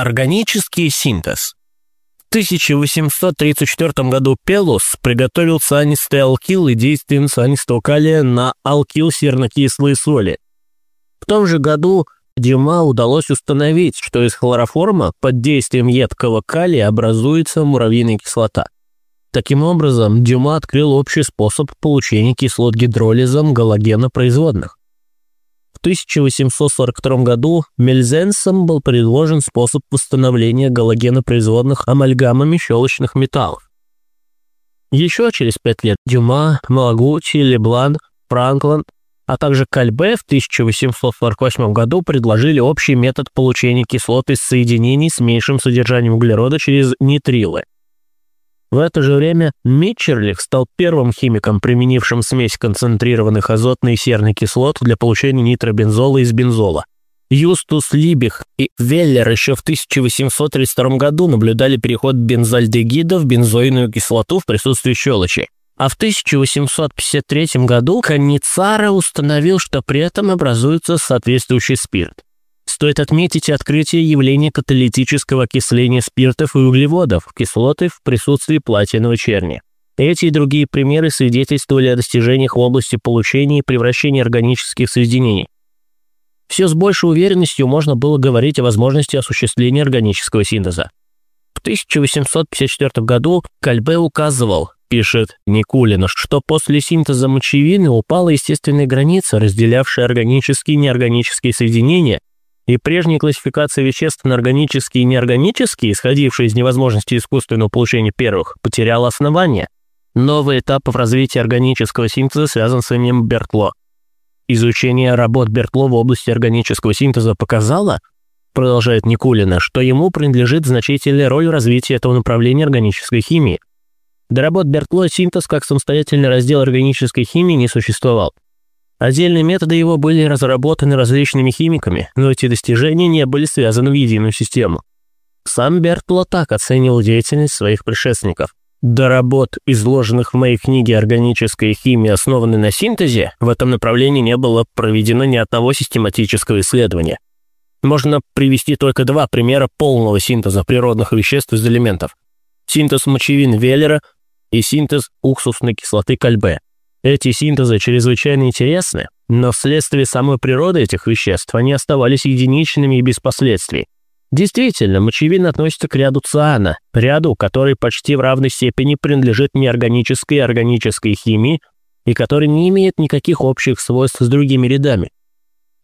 Органический синтез. В 1834 году Пелус приготовил цианистый алкил и действием цианистого калия на алкил сернокислой соли. В том же году Дюма удалось установить, что из хлороформа под действием едкого калия образуется муравьиная кислота. Таким образом, Дюма открыл общий способ получения кислот гидролизом галогенопроизводных. В 1842 году Мельзенсом был предложен способ восстановления галогенопроизводных амальгамами щелочных металлов. Еще через пять лет Дюма, Малагути, Леблан, Франклин, а также Кальбе в 1848 году предложили общий метод получения кислот из соединений с меньшим содержанием углерода через нитрилы – в это же время Митчерлих стал первым химиком, применившим смесь концентрированных азотной и серной кислот для получения нитробензола из бензола. Юстус Либих и Веллер еще в 1832 году наблюдали переход бензальдегида в бензойную кислоту в присутствии щелочи. А в 1853 году Канницара установил, что при этом образуется соответствующий спирт. Стоит отметить открытие явления каталитического окисления спиртов и углеводов, кислоты в присутствии платиновой черни. Эти и другие примеры свидетельствовали о достижениях в области получения и превращения органических соединений. Все с большей уверенностью можно было говорить о возможности осуществления органического синтеза. В 1854 году Кальбе указывал, пишет Никулина, что после синтеза мочевины упала естественная граница, разделявшая органические и неорганические соединения, и прежняя классификация веществ на органические и неорганические, исходившая из невозможности искусственного получения первых, потеряла основание. Новый этап в развитии органического синтеза связан с именем Бертло. Изучение работ Бертло в области органического синтеза показало, продолжает Никулина, что ему принадлежит значительная роль в развитии этого направления органической химии. До работ Бертло синтез как самостоятельный раздел органической химии не существовал. Отдельные методы его были разработаны различными химиками, но эти достижения не были связаны в единую систему. Сам Бертло так оценивал деятельность своих предшественников. До работ, изложенных в моей книге «Органическая химия, основанная на синтезе», в этом направлении не было проведено ни одного систематического исследования. Можно привести только два примера полного синтеза природных веществ из элементов. Синтез мочевин Веллера и синтез уксусной кислоты Кальбе. Эти синтезы чрезвычайно интересны, но вследствие самой природы этих веществ они оставались единичными и без последствий. Действительно, мочевина относится к ряду циана, ряду, который почти в равной степени принадлежит неорганической и органической химии и который не имеет никаких общих свойств с другими рядами,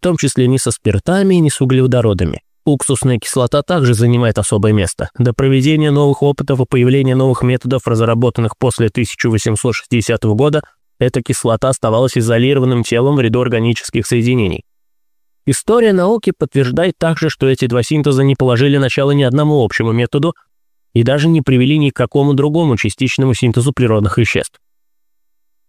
в том числе ни со спиртами, ни с углеводородами. Уксусная кислота также занимает особое место. До проведения новых опытов и появления новых методов, разработанных после 1860 года, эта кислота оставалась изолированным телом в ряду органических соединений. История науки подтверждает также, что эти два синтеза не положили начало ни одному общему методу и даже не привели ни к какому другому частичному синтезу природных веществ.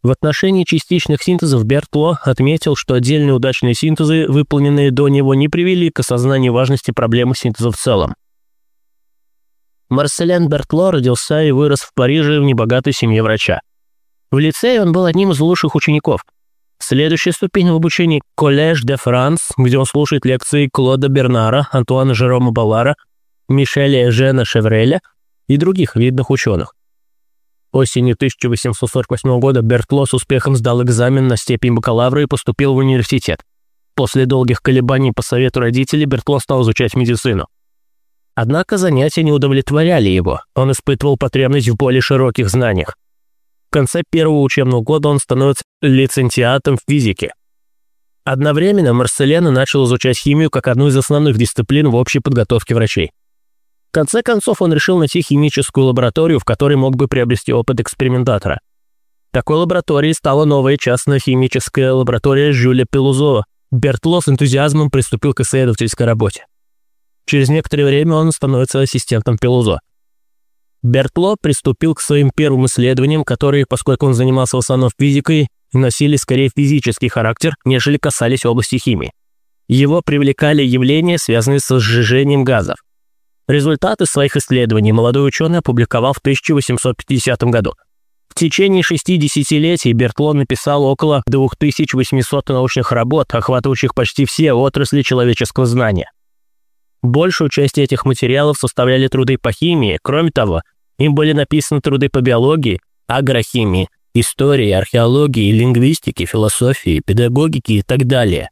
В отношении частичных синтезов Бертло отметил, что отдельные удачные синтезы, выполненные до него, не привели к осознанию важности проблемы синтеза в целом. Марселен Бертло родился и вырос в Париже в небогатой семье врача. В лицее он был одним из лучших учеников. Следующая ступень в обучении – Коллеж де Франс, где он слушает лекции Клода Бернара, Антуана Жерома Балара, Мишеля Жена Шевреля и других видных ученых. Осенью 1848 года Бертло с успехом сдал экзамен на степень бакалавра и поступил в университет. После долгих колебаний по совету родителей Бертло стал изучать медицину. Однако занятия не удовлетворяли его, он испытывал потребность в более широких знаниях конце первого учебного года он становится лицензиатом в физике. Одновременно Марселена начал изучать химию как одну из основных дисциплин в общей подготовке врачей. В конце концов он решил найти химическую лабораторию, в которой мог бы приобрести опыт экспериментатора. Такой лабораторией стала новая частная химическая лаборатория Жюля Пелузова. Бертло с энтузиазмом приступил к исследовательской работе. Через некоторое время он становится ассистентом Пелузо. Бертло приступил к своим первым исследованиям, которые, поскольку он занимался в основном физикой, носили скорее физический характер, нежели касались области химии. Его привлекали явления, связанные с сжижением газов. Результаты своих исследований молодой ученый опубликовал в 1850 году. В течение шести десятилетий Бертло написал около 2800 научных работ, охватывающих почти все отрасли человеческого знания. Большую часть этих материалов составляли труды по химии, кроме того, им были написаны труды по биологии, агрохимии, истории, археологии, лингвистике, философии, педагогике и так далее.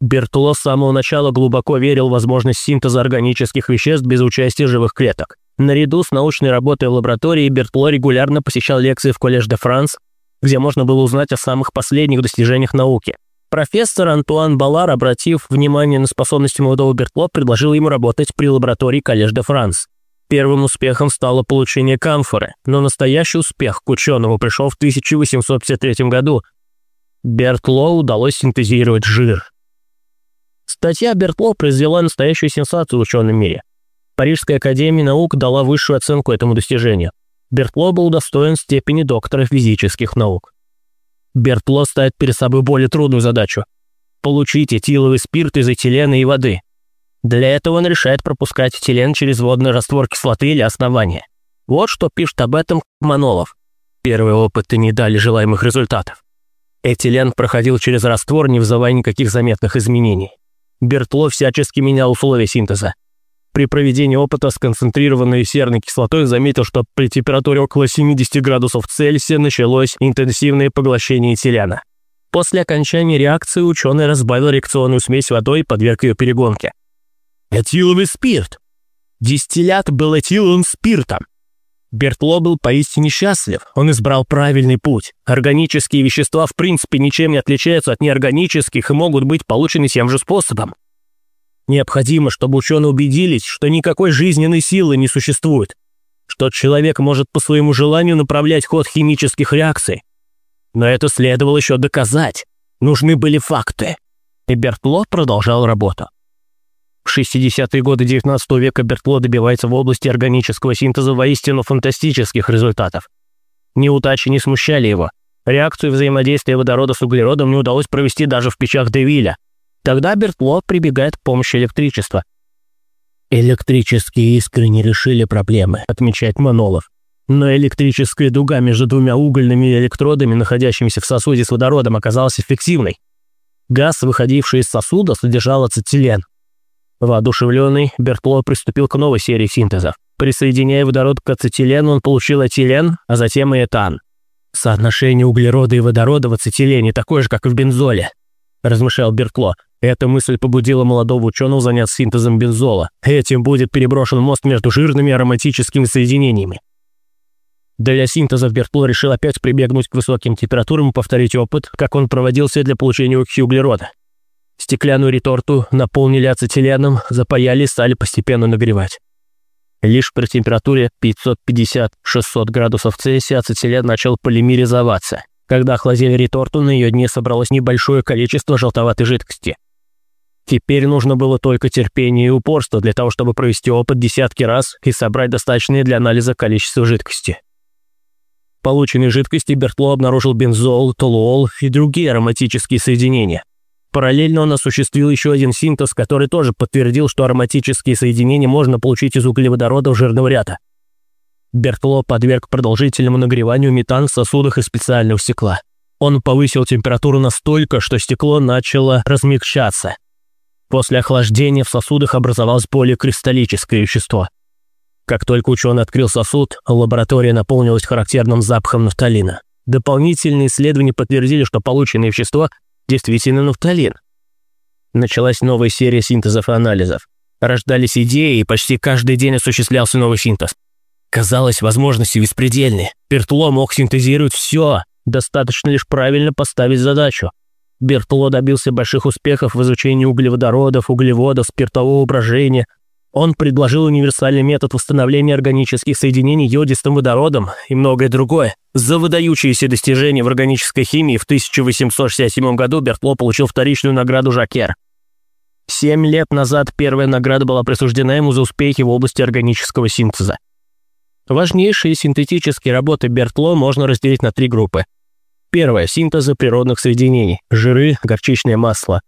Бертло с самого начала глубоко верил в возможность синтеза органических веществ без участия живых клеток. Наряду с научной работой в лаборатории Бертло регулярно посещал лекции в Коллеж де Франс, где можно было узнать о самых последних достижениях науки. Профессор Антуан Балар, обратив внимание на способности молодого Бертло, предложил ему работать при лаборатории Коллеж де Франс. Первым успехом стало получение камфоры, но настоящий успех к ученому пришел в 1853 году. Бертло удалось синтезировать жир. Статья Бертло произвела настоящую сенсацию в ученом мире. Парижская академия наук дала высшую оценку этому достижению. Бертло был удостоен степени доктора физических наук. Бертло ставит перед собой более трудную задачу – получить этиловый спирт из этилена и воды. Для этого он решает пропускать этилен через водный раствор кислоты или основания. Вот что пишет об этом Манолов. Первые опыты не дали желаемых результатов. Этилен проходил через раствор, не вызывая никаких заметных изменений. Бертло всячески менял условия синтеза. При проведении опыта с концентрированной серной кислотой заметил, что при температуре около 70 градусов Цельсия началось интенсивное поглощение этиляна. После окончания реакции ученый разбавил реакционную смесь водой и подверг ее перегонке. Этиловый спирт! Дистиллят был этиловым спиртом. Бертло был поистине счастлив. Он избрал правильный путь. Органические вещества в принципе ничем не отличаются от неорганических и могут быть получены тем же способом. Необходимо, чтобы ученые убедились, что никакой жизненной силы не существует, что человек может по своему желанию направлять ход химических реакций. Но это следовало еще доказать. Нужны были факты. И Бертло продолжал работу. В 60-е годы XIX века Бертло добивается в области органического синтеза воистину фантастических результатов. Неудачи не смущали его. Реакцию взаимодействия водорода с углеродом не удалось провести даже в печах Девиля. Тогда Бертло прибегает к помощи электричества. «Электрические искры не решили проблемы», — отмечает Манолов. Но электрическая дуга между двумя угольными электродами, находящимися в сосуде с водородом, оказалась эффективной. Газ, выходивший из сосуда, содержал ацетилен. Воодушевленный, Бертло приступил к новой серии синтезов. Присоединяя водород к ацетилену, он получил этилен, а затем и этан. Соотношение углерода и водорода в ацетилене такое же, как и в бензоле, размышлял Бертло. Эта мысль побудила молодого ученого заняться синтезом бензола. Этим будет переброшен мост между жирными ароматическими соединениями. Для синтеза Бертло решил опять прибегнуть к высоким температурам и повторить опыт, как он проводился для получения углерода. Стеклянную реторту наполнили ацетиленом, запаяли и стали постепенно нагревать. Лишь при температуре 550-600 градусов Цельсия ацетилен начал полимеризоваться. Когда охладили реторту, на ее дне собралось небольшое количество желтоватой жидкости. Теперь нужно было только терпение и упорство для того, чтобы провести опыт десятки раз и собрать достаточное для анализа количество жидкости. В полученной жидкости Бертло обнаружил бензол, толуол и другие ароматические соединения. Параллельно он осуществил еще один синтез, который тоже подтвердил, что ароматические соединения можно получить из углеводородов жирного ряда. Бертло подверг продолжительному нагреванию метан в сосудах из специального стекла. Он повысил температуру настолько, что стекло начало размягчаться. После охлаждения в сосудах образовалось более кристаллическое вещество. Как только ученый открыл сосуд, лаборатория наполнилась характерным запахом нафталина. Дополнительные исследования подтвердили, что полученное вещество действительно нафталин. Началась новая серия синтезов и анализов. Рождались идеи, и почти каждый день осуществлялся новый синтез. Казалось, возможности беспредельны. Бертло мог синтезировать все, достаточно лишь правильно поставить задачу. Бертло добился больших успехов в изучении углеводородов, углеводов, спиртового брожения, он предложил универсальный метод восстановления органических соединений йодистым водородом и многое другое. За выдающиеся достижения в органической химии в 1867 году Бертло получил вторичную награду Жакер. Семь лет назад первая награда была присуждена ему за успехи в области органического синтеза. Важнейшие синтетические работы Бертло можно разделить на три группы. Первая – синтезы природных соединений – жиры, горчичное масло.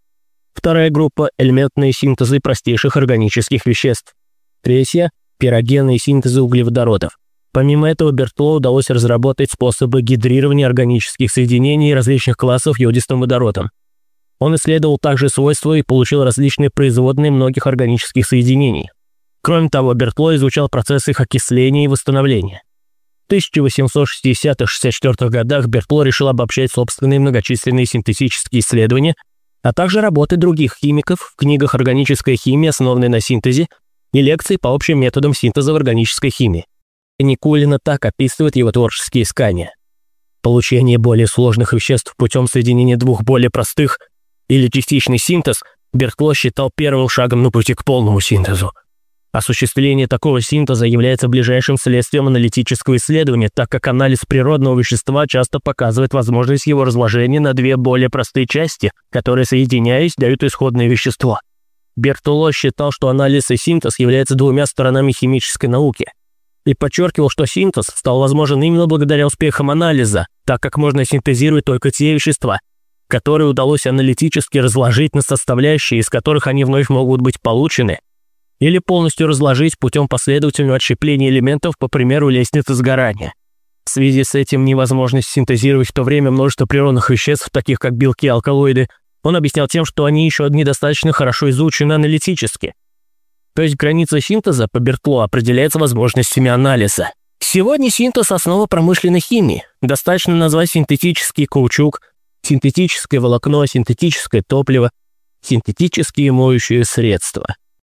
Вторая группа – элементные синтезы простейших органических веществ. Третья – пирогенные синтезы углеводородов. Помимо этого, Бертло удалось разработать способы гидрирования органических соединений различных классов йодистым водородом. Он исследовал также свойства и получил различные производные многих органических соединений. Кроме того, Бертло изучал процессы их окисления и восстановления. В 1860-64 годах Бертло решил обобщать собственные многочисленные синтетические исследования, а также работы других химиков в книгах «Органическая химия, основанная на синтезе» и лекции по общим методам синтеза в органической химии. Никулина так описывает его творческие искания. Получение более сложных веществ путем соединения двух более простых или частичный синтез Бертло считал первым шагом на пути к полному синтезу. Осуществление такого синтеза является ближайшим следствием аналитического исследования, так как анализ природного вещества часто показывает возможность его разложения на две более простые части, которые, соединяясь, дают исходное вещество. Бертоло считал, что анализ и синтез являются двумя сторонами химической науки, и подчеркивал, что синтез стал возможен именно благодаря успехам анализа, так как можно синтезировать только те вещества, которые удалось аналитически разложить на составляющие, из которых они вновь могут быть получены – или полностью разложить путем последовательного отщепления элементов, по примеру лестницы сгорания. В связи с этим невозможность синтезировать в то время множество природных веществ, таких как белки и алкалоиды, он объяснял тем, что они еще недостаточно хорошо изучены аналитически. То есть граница синтеза по Бертло определяется возможностями анализа. Сегодня синтез – основа промышленной химии. Достаточно назвать синтетический каучук, синтетическое волокно, синтетическое топливо, синтетические моющие средства –